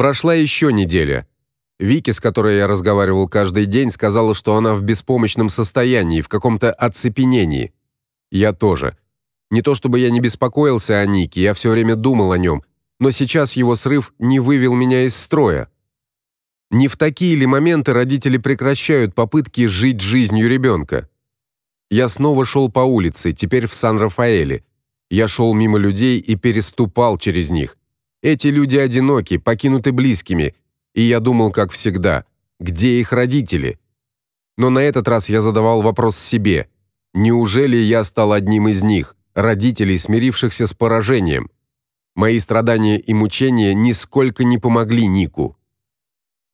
Прошла еще неделя. Вики, с которой я разговаривал каждый день, сказала, что она в беспомощном состоянии, в каком-то оцепенении. Я тоже. Не то чтобы я не беспокоился о Нике, я все время думал о нем, но сейчас его срыв не вывел меня из строя. Не в такие ли моменты родители прекращают попытки жить жизнью ребенка? Я снова шел по улице, теперь в Сан-Рафаэле. Я шел мимо людей и переступал через них. Эти люди одиноки, покинуты близкими, и я думал, как всегда, где их родители? Но на этот раз я задавал вопрос себе: неужели я стал одним из них, родителей, смирившихся с поражением? Мои страдания и мучения нисколько не помогли Нику.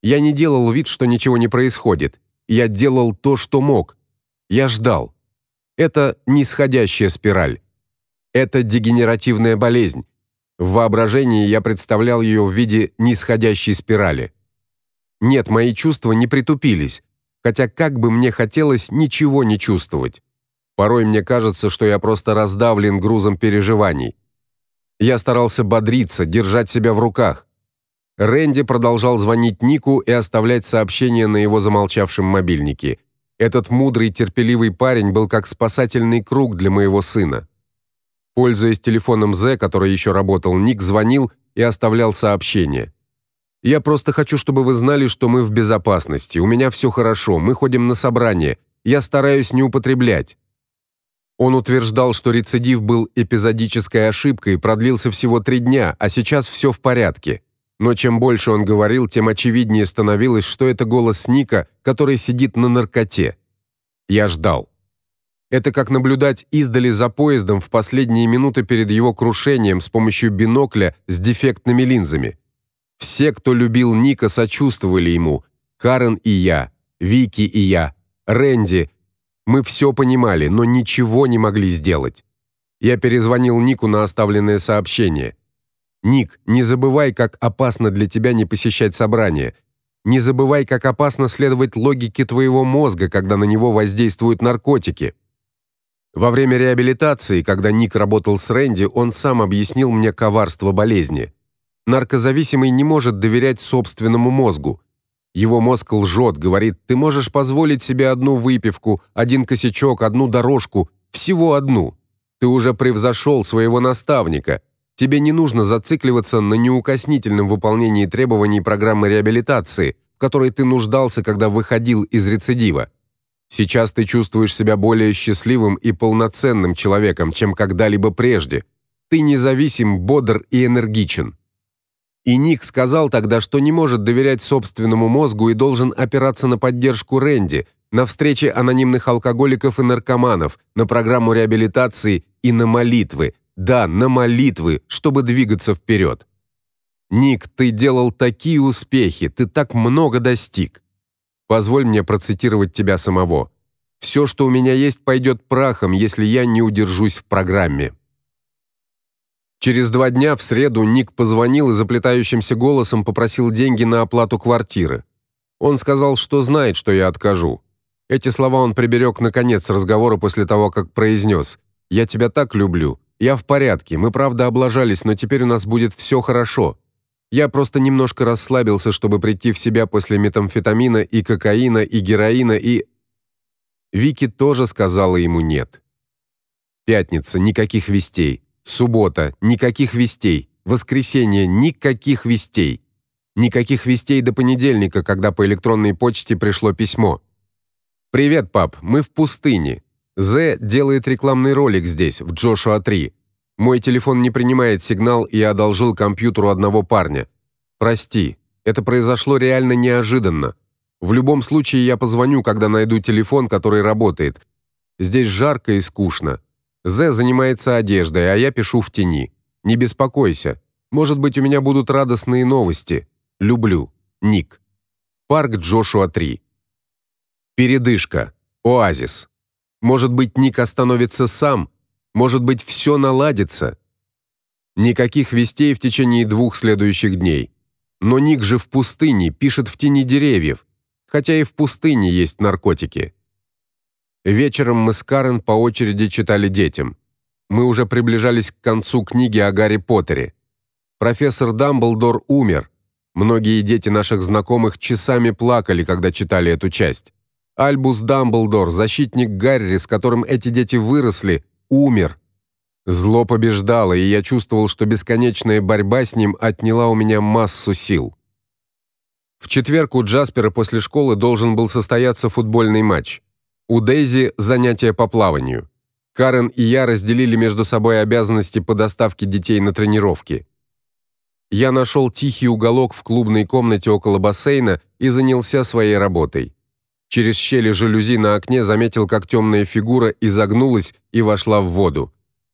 Я не делал вид, что ничего не происходит. Я делал то, что мог. Я ждал. Это нисходящая спираль. Это дегенеративная болезнь, в воображении я представлял ее в виде нисходящей спирали. Нет, мои чувства не притупились, хотя как бы мне хотелось ничего не чувствовать. Порой мне кажется, что я просто раздавлен грузом переживаний. Я старался бодриться, держать себя в руках. Рэнди продолжал звонить Нику и оставлять сообщения на его замолчавшем мобильнике. Этот мудрый, терпеливый парень был как спасательный круг для моего сына. Пользуясь телефоном З, который еще работал, Ник звонил и оставлял сообщения. Я просто хочу, чтобы вы знали, что мы в безопасности. У меня все хорошо. Мы ходим на собрания. Я стараюсь не употреблять. Он утверждал, что рецидив был эпизодической ошибкой продлился всего три дня, а сейчас все в порядке. Но чем больше он говорил, тем очевиднее становилось, что это голос Ника, который сидит на наркоте. Я ждал. Это как наблюдать издали за поездом в последние минуты перед его крушением с помощью бинокля с дефектными линзами. Все, кто любил Ника, сочувствовали ему. Карен и я, Вики и я, Рэнди. Мы все понимали, но ничего не могли сделать. Я перезвонил Нику на оставленное сообщение. Ник, не забывай, как опасно для тебя не посещать собрания. Не забывай, как опасно следовать логике твоего мозга, когда на него воздействуют наркотики. Во время реабилитации, когда Ник работал с Рэнди, он сам объяснил мне коварство болезни. Наркозависимый не может доверять собственному мозгу. Его мозг лжет, говорит: "Ты можешь позволить себе одну выпивку, один косячок, одну дорожку, всего одну. Ты уже превзошел своего наставника. Тебе не нужно зацикливаться на неукоснительном выполнении требований программы реабилитации, в которой ты нуждался, когда выходил из рецидива. Сейчас ты чувствуешь себя более счастливым и полноценным человеком, чем когда-либо прежде. Ты независим, бодр и энергичен. И Ник сказал тогда, что не может доверять собственному мозгу и должен опираться на поддержку Рэнди, на встречи анонимных алкоголиков и наркоманов, на программу реабилитации и на молитвы. Да, на молитвы, чтобы двигаться вперед. Ник, ты делал такие успехи, ты так много достиг. Позволь мне процитировать тебя самого. Все, что у меня есть, пойдет прахом, если я не удержусь в программе. Через два дня в среду Ник позвонил и заплетающимся голосом попросил деньги на оплату квартиры. Он сказал, что знает, что я откажу. Эти слова он приберег на конец разговора после того, как произнес «Я тебя так люблю. Я в порядке. Мы правда облажались, но теперь у нас будет все хорошо. Я просто немножко расслабился, чтобы прийти в себя после метамфетамина и кокаина и героина и Вики тоже сказала ему нет. Пятница никаких вестей. Суббота никаких вестей. Воскресенье никаких вестей. Никаких вестей до понедельника, когда по электронной почте пришло письмо. Привет, пап, мы в пустыне. З делает рекламный ролик здесь, в Джошуа 3. Мой телефон не принимает сигнал, и я одолжил компьютеру одного парня. Прости, это произошло реально неожиданно. В любом случае я позвоню, когда найду телефон, который работает. Здесь жарко и скучно. З занимается одеждой, а я пишу в тени. Не беспокойся. Может быть, у меня будут радостные новости. Люблю. Ник. Парк Джошуа 3. Передышка. Оазис. Может быть, Ник остановится сам, может быть, все наладится. Никаких вестей в течение двух следующих дней. Но Ник же в пустыне, пишет в тени деревьев, хотя и в пустыне есть наркотики. Вечером мы с Карен по очереди читали детям. Мы уже приближались к концу книги о Гарри Поттере. Профессор Дамблдор умер. Многие дети наших знакомых часами плакали, когда читали эту часть. Альбус Дамблдор, защитник Гарри, с которым эти дети выросли, умер. Зло побеждало, и я чувствовал, что бесконечная борьба с ним отняла у меня массу сил. В четверг у Джаспера после школы должен был состояться футбольный матч. У Дейзи занятия по плаванию. Карен и я разделили между собой обязанности по доставке детей на тренировки. Я нашел тихий уголок в клубной комнате около бассейна и занялся своей работой. Через щели жалюзи на окне заметил, как темная фигура изогнулась и вошла в воду.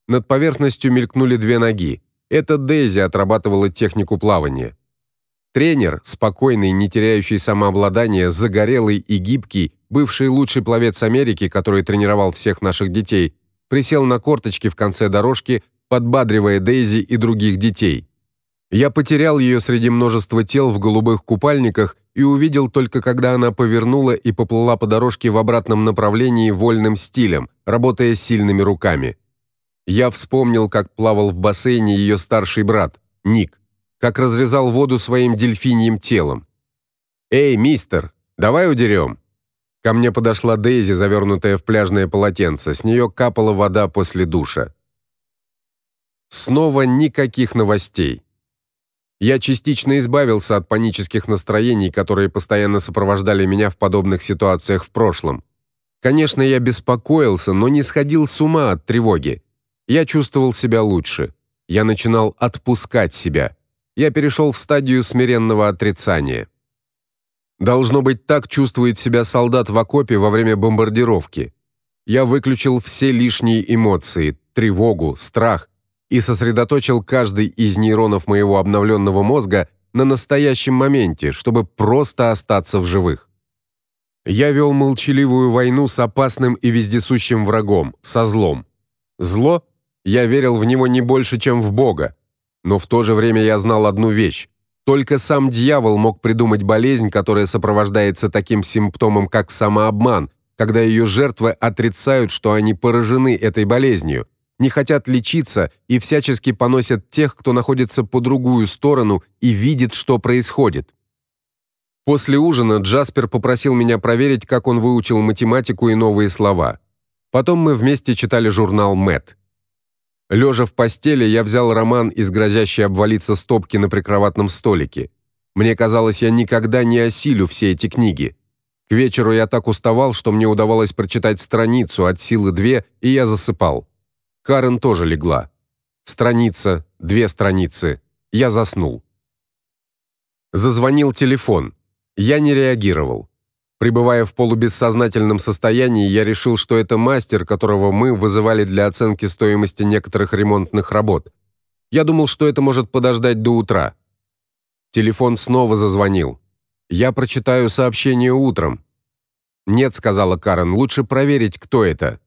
Над поверхностью мелькнули две ноги. Это Дейзи отрабатывала технику плавания. Тренер, спокойный, не теряющий самообладания, загорелый и гибкий, бывший лучший пловец Америки, который тренировал всех наших детей, присел на корточки в конце дорожки, подбадривая Дейзи и других детей. Я потерял ее среди множества тел в голубых купальниках и увидел только когда она повернула и поплыла по дорожке в обратном направлении вольным стилем, работая сильными руками. Я вспомнил, как плавал в бассейне ее старший брат, Ник, как разрезал воду своим дельфиньим телом. «Эй, мистер, давай удерем!» Ко мне подошла Дейзи, завернутая в пляжное полотенце. С нее капала вода после душа. Снова никаких новостей. Я частично избавился от панических настроений, которые постоянно сопровождали меня в подобных ситуациях в прошлом. Конечно, я беспокоился, но не сходил с ума от тревоги. Я чувствовал себя лучше. Я начинал отпускать себя. Я перешел в стадию смиренного отрицания. Должно быть, так чувствует себя солдат в окопе во время бомбардировки. Я выключил все лишние эмоции: тревогу, страх, и сосредоточил каждый из нейронов моего обновленного мозга на настоящем моменте, чтобы просто остаться в живых. Я вел молчаливую войну с опасным и вездесущим врагом, со злом. Зло? Я верил в него не больше, чем в Бога. Но в то же время я знал одну вещь. Только сам дьявол мог придумать болезнь, которая сопровождается таким симптомом, как самообман, когда ее жертвы отрицают, что они поражены этой болезнью, не хотят лечиться и всячески поносят тех, кто находится по другую сторону и видит, что происходит. После ужина Джаспер попросил меня проверить, как он выучил математику и новые слова. Потом мы вместе читали журнал Мэт. Лежа в постели, я взял роман из грозящей обвалиться стопки на прикроватном столике. Мне казалось, я никогда не осилю все эти книги. К вечеру я так уставал, что мне удавалось прочитать страницу от силы две, и я засыпал. Карен тоже легла. Страница, две страницы. Я заснул. Зазвонил телефон. Я не реагировал. Пребывая в полубессознательном состоянии, я решил, что это мастер, которого мы вызывали для оценки стоимости некоторых ремонтных работ. Я думал, что это может подождать до утра. Телефон снова зазвонил. Я прочитаю сообщение утром. Нет, сказала Карен, лучше проверить, кто это.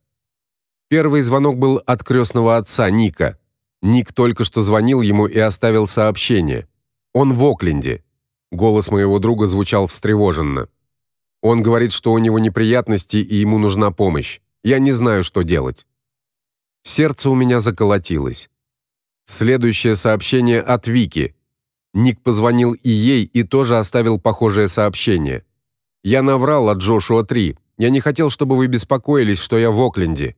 Первый звонок был от крестного отца Ника. Ник только что звонил ему и оставил сообщение. Он в Окленде. Голос моего друга звучал встревоженно. Он говорит, что у него неприятности и ему нужна помощь. Я не знаю, что делать. Сердце у меня заколотилось. Следующее сообщение от Вики. Ник позвонил и ей и тоже оставил похожее сообщение. Я наврал от Джошуа 3. Я не хотел, чтобы вы беспокоились, что я в Окленде.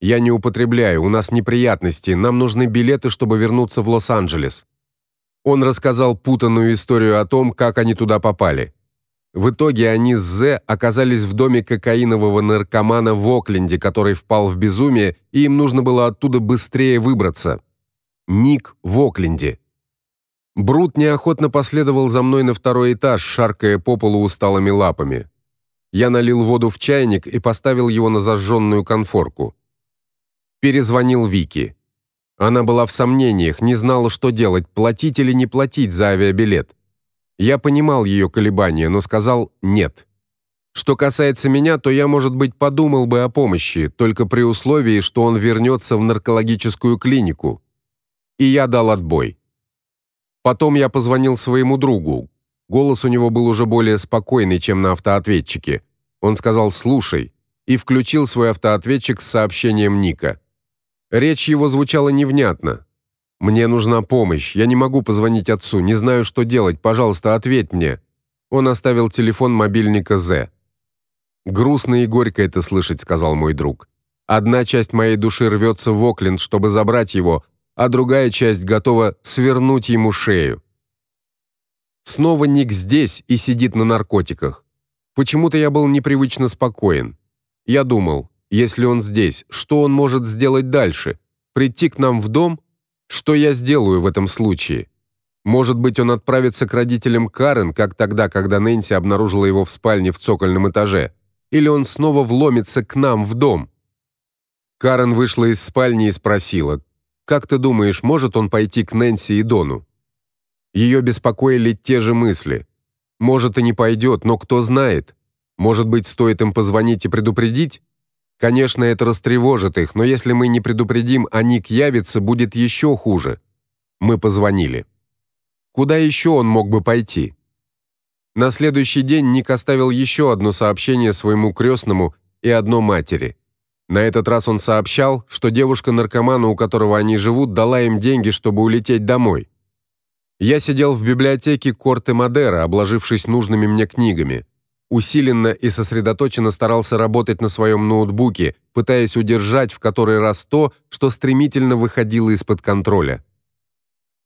Я не употребляю, у нас неприятности, нам нужны билеты, чтобы вернуться в Лос-Анджелес. Он рассказал путанную историю о том, как они туда попали. В итоге они с З оказались в доме кокаинового наркомана в Окленде, который впал в безумие, и им нужно было оттуда быстрее выбраться. Ник в Окленде. Брут неохотно последовал за мной на второй этаж, шаркая по полу усталыми лапами. Я налил воду в чайник и поставил его на зажженную конфорку. Перезвонил Вики. Она была в сомнениях, не знала, что делать, платить или не платить за авиабилет. Я понимал ее колебания, но сказал «нет». Что касается меня, то я, может быть, подумал бы о помощи, только при условии, что он вернется в наркологическую клинику. И я дал отбой. Потом я позвонил своему другу. Голос у него был уже более спокойный, чем на автоответчике. Он сказал «слушай» и включил свой автоответчик с сообщением Ника. Речь его звучала невнятно. Мне нужна помощь. Я не могу позвонить отцу, не знаю, что делать. Пожалуйста, ответь мне. Он оставил телефон мобильника З. Грустно и горько это слышать, сказал мой друг. Одна часть моей души рвется в Окленд, чтобы забрать его, а другая часть готова свернуть ему шею. Снова Ник здесь и сидит на наркотиках. Почему-то я был непривычно спокоен. Я думал, если он здесь, что он может сделать дальше? Прийти к нам в дом? Что я сделаю в этом случае? Может быть, он отправится к родителям Карен, как тогда, когда Нэнси обнаружила его в спальне в цокольном этаже, или он снова вломится к нам в дом. Карен вышла из спальни и спросила: "Как ты думаешь, может он пойти к Нэнси и Дону?" Ее беспокоили те же мысли. Может и не пойдет, но кто знает? Может быть, стоит им позвонить и предупредить? Конечно, это растревожит их, но если мы не предупредим, а Ник явится, будет еще хуже. Мы позвонили. Куда еще он мог бы пойти? На следующий день Ник оставил еще одно сообщение своему крестному и одно матери. На этот раз он сообщал, что девушка-наркомана, у которого они живут, дала им деньги, чтобы улететь домой. Я сидел в библиотеке Корте Мадера, обложившись нужными мне книгами. Усиленно и сосредоточенно старался работать на своем ноутбуке, пытаясь удержать в который раз то, что стремительно выходило из-под контроля.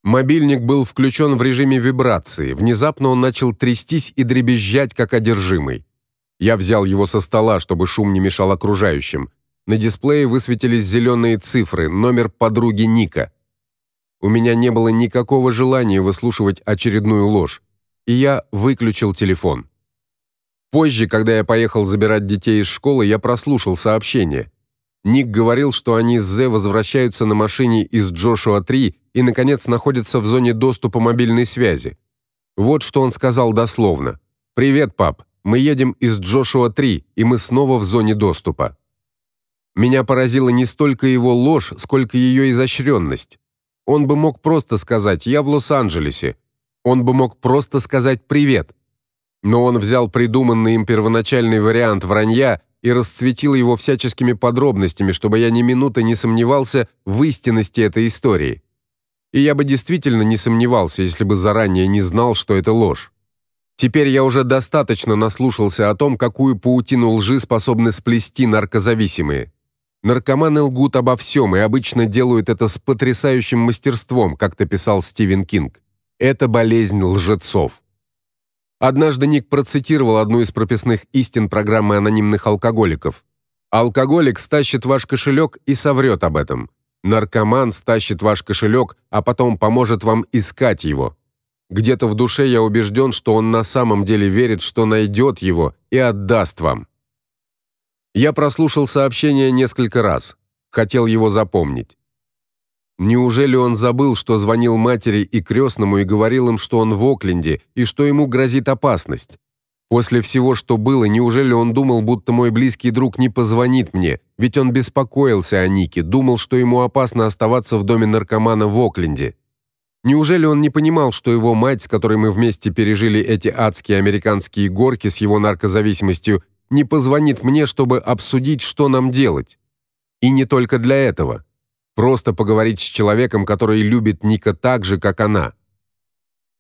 Мобильник был включен в режиме вибрации. Внезапно он начал трястись и дребезжать как одержимый. Я взял его со стола, чтобы шум не мешал окружающим. На дисплее высветились зеленые цифры, номер подруги Ника. У меня не было никакого желания выслушивать очередную ложь, и я выключил телефон. Позже, когда я поехал забирать детей из школы, я прослушал сообщение. Ник говорил, что они с Зе возвращаются на машине из Джошуа 3 и наконец находятся в зоне доступа мобильной связи. Вот что он сказал дословно: "Привет, пап. Мы едем из Джошуа 3, и мы снова в зоне доступа". Меня поразила не столько его ложь, сколько ее изощренность. Он бы мог просто сказать: "Я в Лос-Анджелесе". Он бы мог просто сказать: "Привет". Но он взял придуманный им первоначальный вариант вранья и расцветил его всяческими подробностями, чтобы я ни минуты не сомневался в истинности этой истории. И я бы действительно не сомневался, если бы заранее не знал, что это ложь. Теперь я уже достаточно наслушался о том, какую паутину лжи способны сплести наркозависимые. Наркоманы лгут обо всем и обычно делают это с потрясающим мастерством, как-то писал Стивен Кинг. Это болезнь лжецов. Однажды Ник процитировал одну из прописных истин программы анонимных алкоголиков. Алкоголик стащит ваш кошелек и соврет об этом. Наркоман стащит ваш кошелек, а потом поможет вам искать его. Где-то в душе я убежден, что он на самом деле верит, что найдет его и отдаст вам. Я прослушал сообщение несколько раз, хотел его запомнить. Неужели он забыл, что звонил матери и крестному и говорил им, что он в Окленде и что ему грозит опасность? После всего, что было, неужели он думал, будто мой близкий друг не позвонит мне, ведь он беспокоился о Нике, думал, что ему опасно оставаться в доме наркомана в Окленде? Неужели он не понимал, что его мать, с которой мы вместе пережили эти адские американские горки с его наркозависимостью, не позвонит мне, чтобы обсудить, что нам делать? И не только для этого. Просто поговорить с человеком, который любит Ника так же, как она.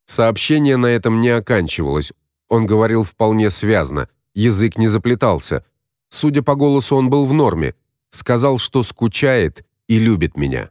Сообщение на этом не оканчивалось. Он говорил вполне связно, язык не заплетался. Судя по голосу, он был в норме. Сказал, что скучает и любит меня.